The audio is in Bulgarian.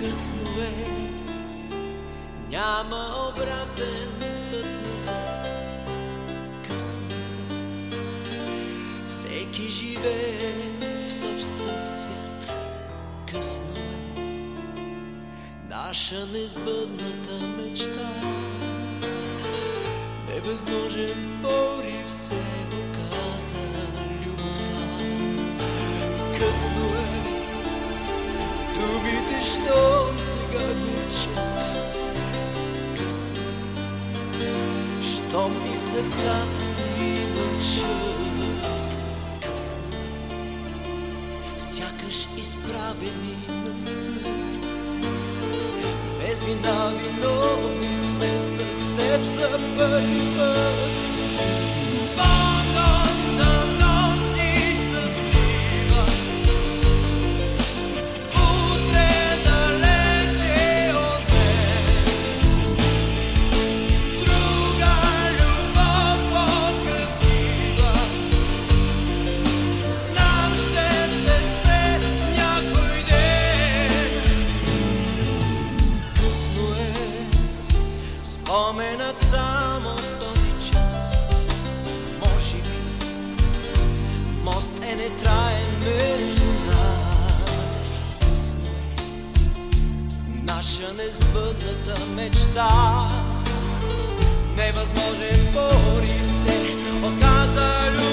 Късно е, няма обратен път назад. Късно е, всеки живее в собствен свят. Късно е, наша незбъдната мечта. Невъзможен порив се оказа любовта. Късно е, щом и сърцата ни мъчат. Късно е, сякаш изправени на съд. Без вина виновни сме с теб за първи път. Спокон споменът само в този час. Може би мост е нетраен между нас. Късно е, наша несбъдната мечта. Невъзможен порив се оказа любовта.